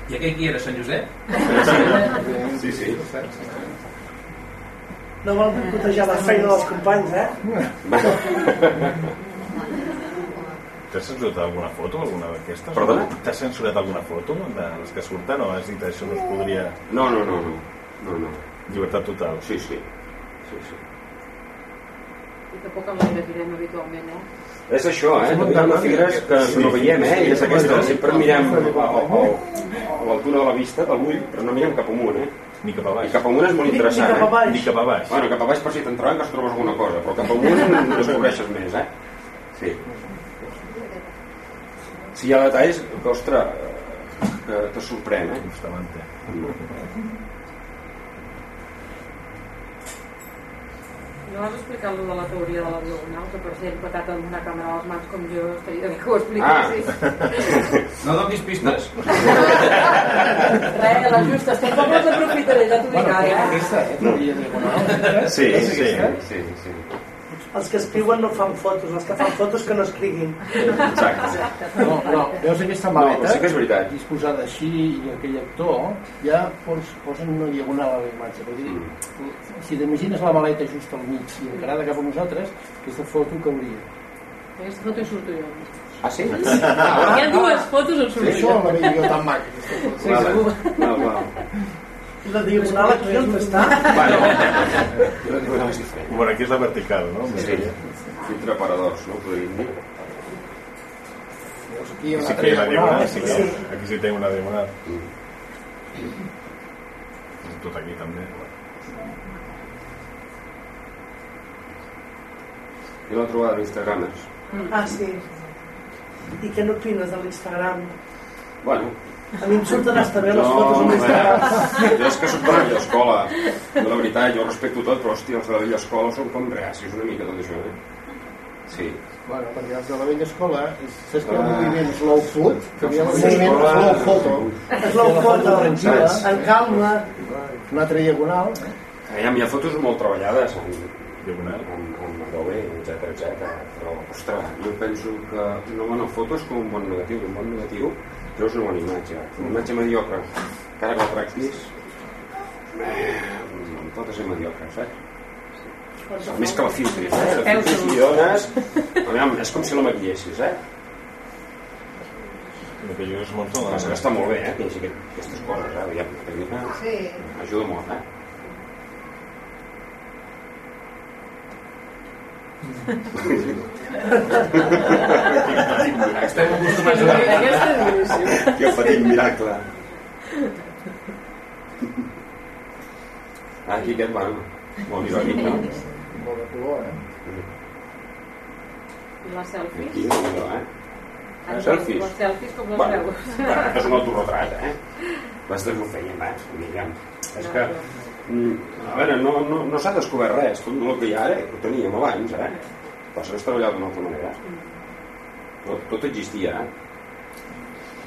I aquell qui era, Sant Josep?
Sí, sí.
no vol boicotejar la feina dels companys, eh?
T'has censurat alguna foto, alguna d'aquestes?
Perdona?
T'has censurat alguna foto de les que surten o has dit això no es podria...
No, no, no, no. no, no.
Llibertat total.
Sí, sí. sí, sí.
I tampoc ens la llegirem habitualment, eh?
És això, eh? També hi ha figures que no veiem, eh? I és aquesta, sempre mirem a, a, a, a l'altura de la vista, de l'ull, però no mirem cap amunt, eh?
Ni cap a
I
baix.
cap amunt és molt
Ni- ni
interessant,
cap a
eh?
baix.
Ni cap a baix.
Bueno, cap a baix per si t'entraves trobes alguna cosa, però cap amunt [LAUGHS] descobreixes més, eh? Sí. Si hi ha detalls que, ostres, que te sorprèn, eh?
Bustamante.
No vas explicar lo de la teoria de la diagonal, que per ser empatat amb una càmera a les mans com jo estaria bé que ho expliquessis.
No donis pistes.
Res, la justa, tampoc les aprofitaré, ja t'ho dic ara, eh?
Aquesta, eh? Teoria diagonal.
Sí, sí, sí, sí.
Els que escriuen no fan fotos, els que fan fotos que no escriguin.
Exacte.
No, no, veus aquesta
No,
maleta?
sí que és veritat.
disposada així i aquell actor ja pos, posen una diagonal a la imatge vull dir, si t'imagines la maleta just al mig i encarada cap a nosaltres aquesta foto cauria
Aquesta foto hi surto jo.
Ah, sí?
Hi ha dues fotos on surto
això
jo.
la veig jo tan maca.
Sí, segur.
Val, val.
La diagonal aquí on està?
Bueno, jo. [LAUGHS]
Bueno, aquí és la vertical, no?
Sí, filtre paradors, no? Podríem dir.
Aquí hi ha una
Sí que hi ha diagonal, sí que aquí sí tenim una diagonal. Tot aquí també.
I la trobada d'Instagramers.
Ah, sí. I què n'opines de l'Instagram?
Bueno,
A mi em surten hasta bé les
no,
fotos a
home,
l'Instagram.
jo és que soc de la vella escola. Jo, la veritat, jo respecto tot, però, hòstia, els de la vella escola són com reacis una mica tot això, eh? Sí.
bueno, perquè els de la vella escola és- saps que el
Ah.
moviment slow food que hi ha el
Sí,
moviment slow photo
foto,
tranquil·la
en calma.
una altra diagonal
Aviam, hi ha fotos molt treballades en,
Diagonal.
en, en Adobe, etc etc. Però, ostres, jo penso que una bona foto és com un bon negatiu. Un bon negatiu Creus una bona imatge. Una imatge mediocre. Cara que la tractis, eh, pot ser mediocre, saps? Més que la filtris, eh? La filtris i dones... Aviam, és com si la maquillessis, eh?
Que jo és molt
El que està molt bé, eh? Que hi hagi aquestes coses, eh? Aviam, la tècnica
Sí.
ajuda molt, eh? [LAUGHS]
Estem acostumats a.
Aquesta és boníssima.
Que petit miracle. Ah, aquí aquest, bueno, molt irònic, no?
Molt de color, eh?
I les selfies?
Aquí, no, eh?
Les
selfies.
Les selfies com les
Bueno,
veus?
bueno, és un autorretrat, eh? Nosaltres ho fèiem, eh? Diguem. És que, mm, a veure, no, no, no s'ha descobert res. Tot el que hi ha ara ho teníem abans, eh? Que es treballava d'una altra manera. Tot, tot existia, eh?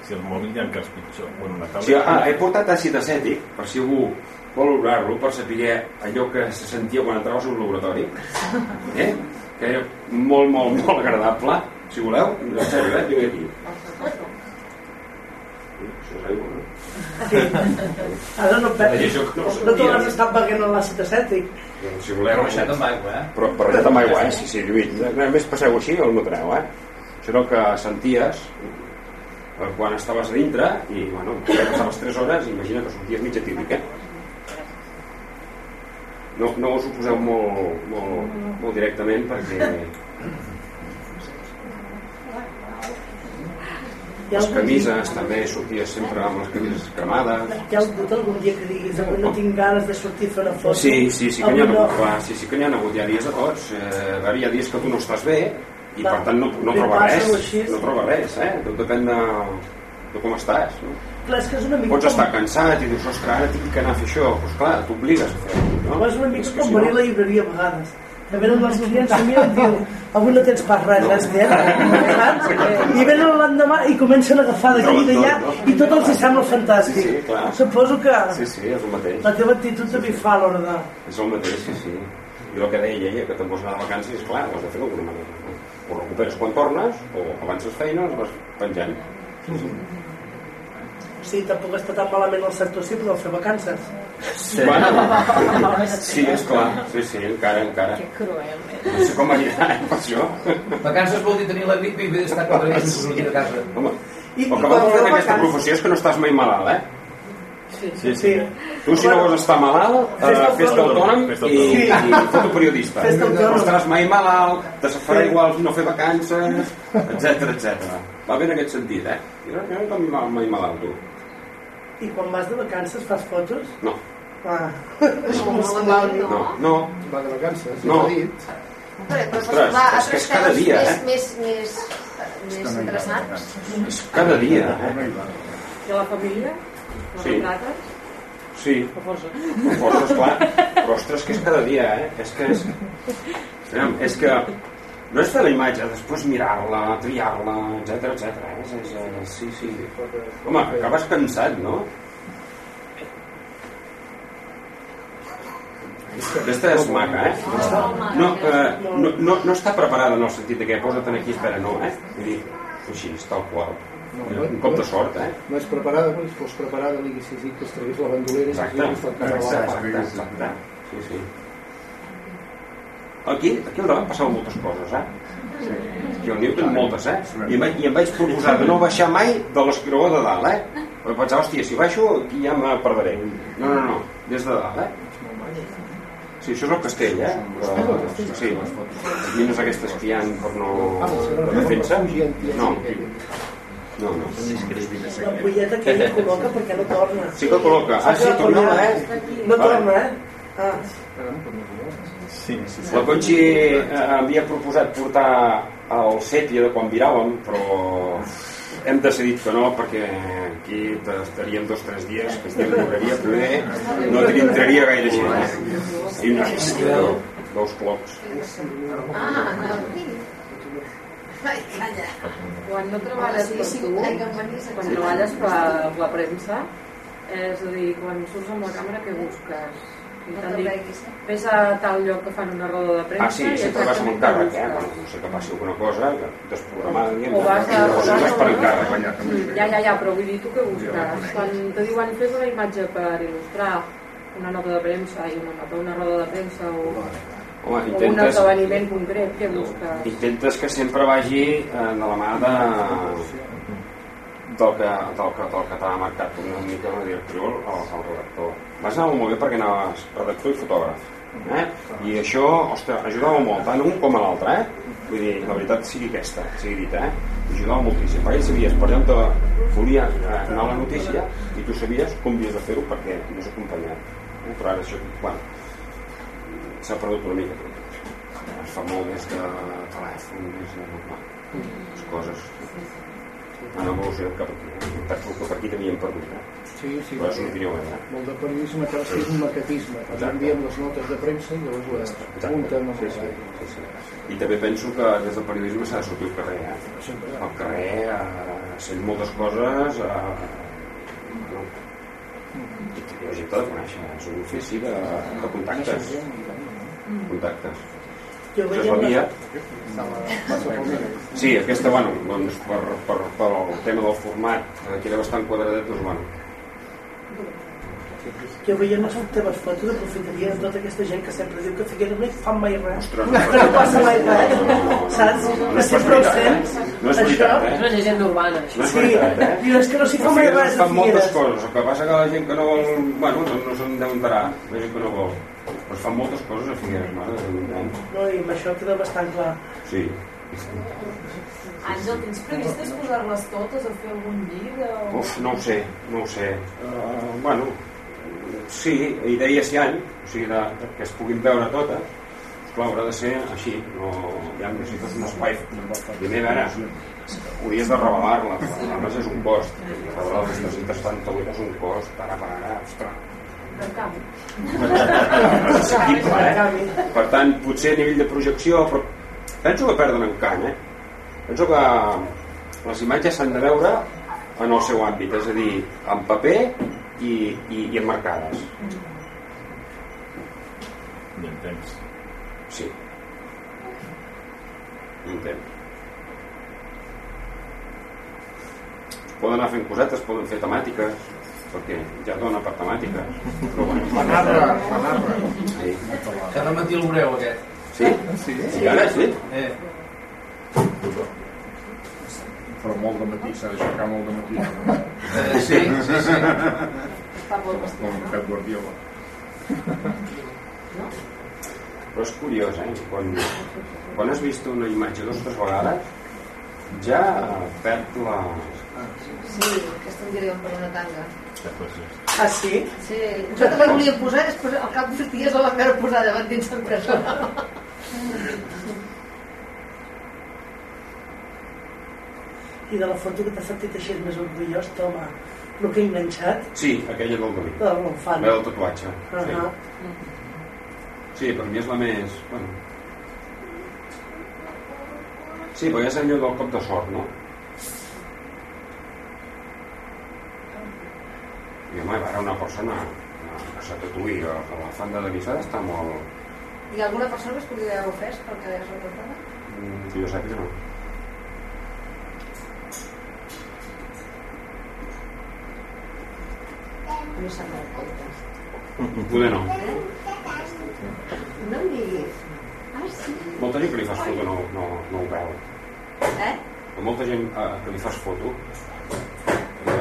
Si el mòbil ja encara és pitjor. Bueno, una
O sigui, ah,
taula...
he portat àcid acètic per si algú vol obrar-lo per saber allò que se sentia quan entraves a un laboratori [LAUGHS] eh? que era molt, molt, molt agradable si voleu, en sèrio, eh? Vinga aquí això és aigua, no? [LAUGHS]
Ara no,
no
no te
sabia.
l'has estat beguent en l'àcid acètic.
Doncs, si voleu
Rebaixat amb aigua, eh?
però, però ja amb aigua, eh? Sí, sí, lluït. Només passeu així el notareu, eh? Això era el que senties quan estaves a dintre i, bueno, quan passaves 3 hores, imagina que sorties mitja típic, eh? No, no us ho poseu molt, molt, molt directament perquè
Hi ha
les camises també sorties sempre amb les camises cremades.
Hi ha hagut algun dia que diguis avui no tinc ganes de sortir a fer una foto?
Sí, sí, sí que n'hi ha
no.
clar, sí, sí que n'hi ha hagut, hi ha dies de tots. Eh, hi ha dies que tu no estàs bé i
Va,
per tant no, no trobes
passa
res,
així.
no trobes res, eh? Tot depèn de, de com estàs, no?
Clar, és que és una mica
Pots
com-
estar cansat i dius, ostres, ara tinc que anar a fer això. Doncs clar, t'obligues a fer-ho, no?
És una mica
És
com venir a la llibreria a vegades. Que venen els clients i miren i diu avui no tens pas res, res saps? I venen l'endemà i comencen a agafar d'aquí i d'allà i tot els hi sembla fantàstic.
Sí, sí.
Suposo que
Sí, sí, és el mateix.
la teva actitud també fa a l'hora de...
És el mateix, sí, sí. I el que deia ella, que te'n vols anar de vacances, és clar, ho has de fer d'alguna manera. O recuperes quan tornes, o avances feina, els vas penjant.
Sí, tampoc està tan malament el sector sí, però fer vacances.
Sí. Bueno, sí, és clar. Sí, sí, encara, encara.
Que cruel.
No sé com anirà, eh, per això.
Vacances vol dir tenir la grip i haver d'estar quatre dies sense sortir de casa.
Home,
I,
el que
i quan
fer aquesta professió és que no estàs mai malalt, eh?
Sí, sí.
Tu, si no vols estar malalt, eh,
Fes-te
fes-te autònom
Fes-te
i,
autònom.
i foto periodista.
Autònom.
No estaràs mai malalt, te farà igual no fer vacances, etc etc. Va bé en aquest sentit, eh? Jo no, estic mai malalt, tu.
I quan vas de vacances fas fotos?
No,
Ah.
No,
no,
no.
no. [LAUGHS]
Va de vacances,
No.
no. dit.
Hombre, però
Ostres,
va,
és que és cada dia,
més,
eh?
més, més, més interessants.
És cada dia, eh?
I la família? La
Sí.
retrates?
Sí,
Que força.
força, esclar. Però, ostres, que és cada dia, eh? És que és... Aviam, És que no és fer la imatge, després mirar-la, triar-la, etc etc. Eh? És, és, és, sí, sí. Home, acabes cansat, no? Aquesta és maca, eh? No, eh, no, no, no està preparada en el sentit de que posa't aquí, espera, no, eh? Vull dir, així, tal qual. Un cop de sort, eh?
No és preparada, però si fos preparada li haguessis dit que es tragués la bandolera i
Exacte,
s'hagués
exacte. Sí, sí. Aquí, aquí al davant passaven moltes coses, eh? Aquí al Newton moltes, eh? I em, vaig, I em vaig proposar de no baixar mai de l'escrivó de dalt, eh? Perquè pensava, hòstia, si baixo aquí ja me perdré. No, no, no, des de dalt, eh? Sí, això és el castell, eh? Però, sí, les mines aquestes que hi ha per no... per defensa? No, no, no.
L'ampolleta que ella col·loca perquè no torna.
Sí que col·loca. Ah, sí, tornava, eh?
No torna, eh? Ah,
Sí, sí, sí.
La Conxi eh, havia proposat portar el sèpia de quan viràvem, però hem decidit que no, perquè aquí estaríem dos o tres dies, que es diu llibreria, primer no t'hi entraria gaire gent. I una dos clocs.
Ah. Ai, calla.
Quan no treballes per tu, quan treballes per la premsa, és a dir, quan surts amb la càmera, què busques? Vés a tal lloc que fan una roda de premsa
Ah, sí, sempre vas amb encàrrec,
què
eh? Bueno, no sé que passi alguna cosa desprogramada,
O vas a... o vas
per encàrrec.
Mm, Ja, ja, ja, però vull dir, tu què busques? Quan te diuen fes una imatge per il·lustrar una nota de premsa i una nota, una roda de premsa o,
Home,
o un
intentes,
esdeveniment concret, què busques?
intentes que sempre vagi eh, de la mà de, del que, del que, del que t'ha marcat una mica la direcció al, al redactor. Vas anar molt bé perquè anaves redactor i fotògraf. Eh? I això, ostres, ajudava molt, tant un com l'altre, eh? Vull dir, la veritat sigui aquesta, sigui dit, eh? Ajudava moltíssim, perquè sabies per on te volia eh, anar la notícia i tu sabies com havies de fer-ho perquè anaves acompanyat. Eh? Però ara això, bueno, s'ha perdut una mica tot. Es fa molt des de telèfon, de... Bueno, les coses han evolucionat cap aquí. Eh? Penso que per aquí t'havien perdut, eh?
Sí, sí.
Però és una opinió meva.
Molt de periodisme que és un que
Exacte.
enviem les notes de premsa i llavors les apunten amb
Sí, sí, sí, sí. I també penso que des del periodisme s'ha de sortir al carrer, eh? Al carrer, eh, sent moltes coses, eh, bueno, i la gent t'ha de conèixer, és un ofici de, de contactes, contactes. És
pel mig.
Sí, aquesta, bueno, doncs per, per, per el tema del format, eh, que era bastant quadradet, doncs, bueno,
jo veia les teves fotos aprofitaries tota aquesta gent que sempre diu que Figueres no hi fan mai res
Ostres, no,
que no passa mai res saps?
No
que
és
sempre ho
veritat, eh?
sents
No és veritat,
És
eh?
una llegenda urbana, això.
No és
sí,
veritat, eh?
és que no s'hi fa mai res
fan moltes coses, el que passa que la gent que no vol, bueno, no, no se'n deu enterar, la gent que no vol. Però es fan moltes coses a Figueres, mare de Déu, nen.
no, i amb això queda bastant clar
Sí.
Àngel, tens previst posar-les totes o fer algun llibre? O...
Uf, no ho sé, no ho sé. Uh, bueno, sí, idees hi ha, o sigui, de, de, que es puguin veure totes, clar, haurà de ser així, no, ja necessites un espai. Primer, a veure, hauries de revelar-les, a més és un cost, i revelar les 378 és un cost, ara per ara, ostres, Assequible, eh? Per tant, potser a nivell de projecció, però penso que perden encant, eh? Penso que les imatges s'han de veure en el seu àmbit, és a dir, en paper i, i, i emmarcades.
I en temps.
Sí. I en temps. Poden anar fent cosetes, poden fer temàtiques, perquè ja dona per temàtiques. Però bueno,
La narra, la narra.
sí.
Cada matí el veureu, aquest.
Sí? Sí? sí? ara sí?
Eh,
Però molt de matí, s'ha d'aixecar molt de matí.
eh, sí, sí, sí.
està molt vestit,
Com
no?
Pep Guardiola.
Però és curiós, eh? Quan, quan has vist una imatge dues o tres vegades, ja perd la...
Sí, aquesta em diré per una tanga.
Ah sí?
Sí, jo també la volia posar i després al cap de dies la vam veure posar davant dins en persona.
i de la foto que t'ha sentit així més orgullós toma, el que he enganxat
Sí, aquella del Dalí.
de l'infant
La del tatuatge.
uh
Sí.
-huh.
sí, per mi és la més... Bueno. Sí, perquè és allò del cop de sort, no? I home, ara una persona que se tatuï a la fanda de l'Isada està molt...
Ha alguna persona que es pugui haver ofès perquè és retratada?
Mm, Jo sàpiga no.
No se'n dona compte.
Poder no.
No em diguis. Ah, sí?
Molta gent que li fas foto no, no, no ho veu.
Eh?
Molta gent eh, que li fas foto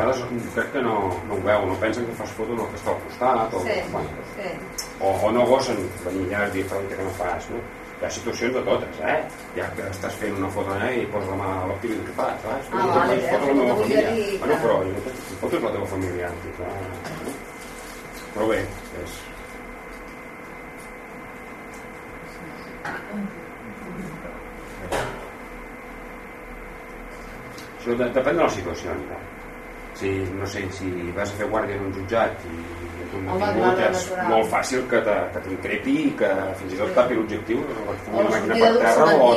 vegades crec que no, no ho veu, no pensen que fas foto del que està al costat o,
Sí,
bueno,
sí.
o, o no gosen venir allà i dir "Fraita, que no fas no? hi ha situacions de totes eh? ja que estàs fent una foto allà i poses la mà a l'actiu i què fas? fas?
Ah,
Foto
vale,
la
eh,
meva
foto
família
dir,
bueno, però no fotos la teva família clar, no? però bé és... Això de, depèn de la situació, no? Si, no sé, si vas a fer guàrdia en un jutjat i ets un detingut, és molt fàcil que te- que t'increpi i que fins i tot tapi l'objectiu, que et fumi
O
una màquina per terra o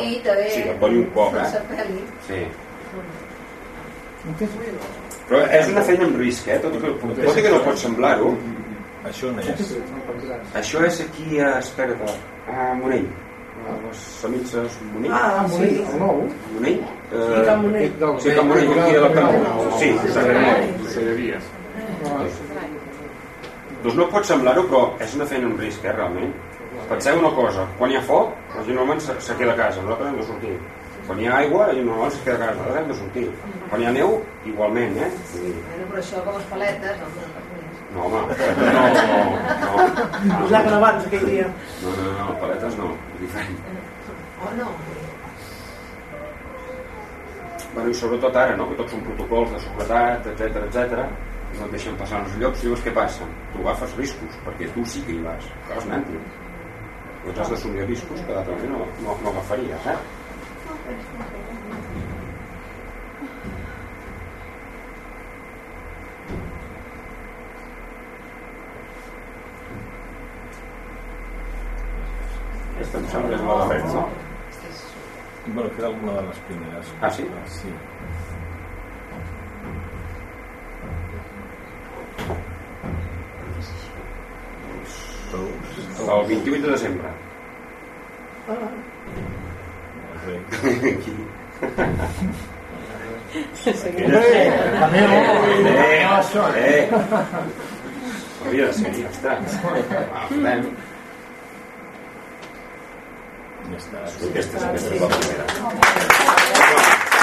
sí, et doni un cop, eh? Sí. Però és una feina amb risc, eh? Tot i que, tot i que no pot semblar-ho,
Això on és?
Això és aquí a Esperta, a Monell. Les Monell.
Ah, sí.
El nou?
Monell?
Sí, Can Monell.
Eh, sí, Can Monell, aquí a la Can Sí, exactament.
Conselleries.
Doncs no pot semblar-ho, però és una feina en risc, eh, realment. Penseu una cosa, quan hi ha foc, la gent normalment se, queda a casa, nosaltres hem de sortir. Quan hi ha aigua, la gent normalment se queda a casa, nosaltres hem de sortir. Quan hi ha neu, igualment, eh?
Bueno, però això com les paletes,
No, home, [LAUGHS] no, no, no.
Us anaven abans aquell dia.
No, no, no, paletes no, és diferent.
o no?
Bueno, i sobretot ara, no? que tots són protocols de seguretat, etc etc. no et deixen passar als llocs, i llavors què passa? Tu agafes riscos, perquè tu sí que hi vas, acabes anant-hi. Doncs has d'assumir riscos que d'altrament no, no, no agafaries, eh? Aquesta em sembla que és la de Reds, no?
Bueno, que era alguna de les primeres.
Ah, sí?
Sí.
El 28 de desembre. Aquí. Eh, eh. Hauria de ser, ja està. Va, fem.
Ja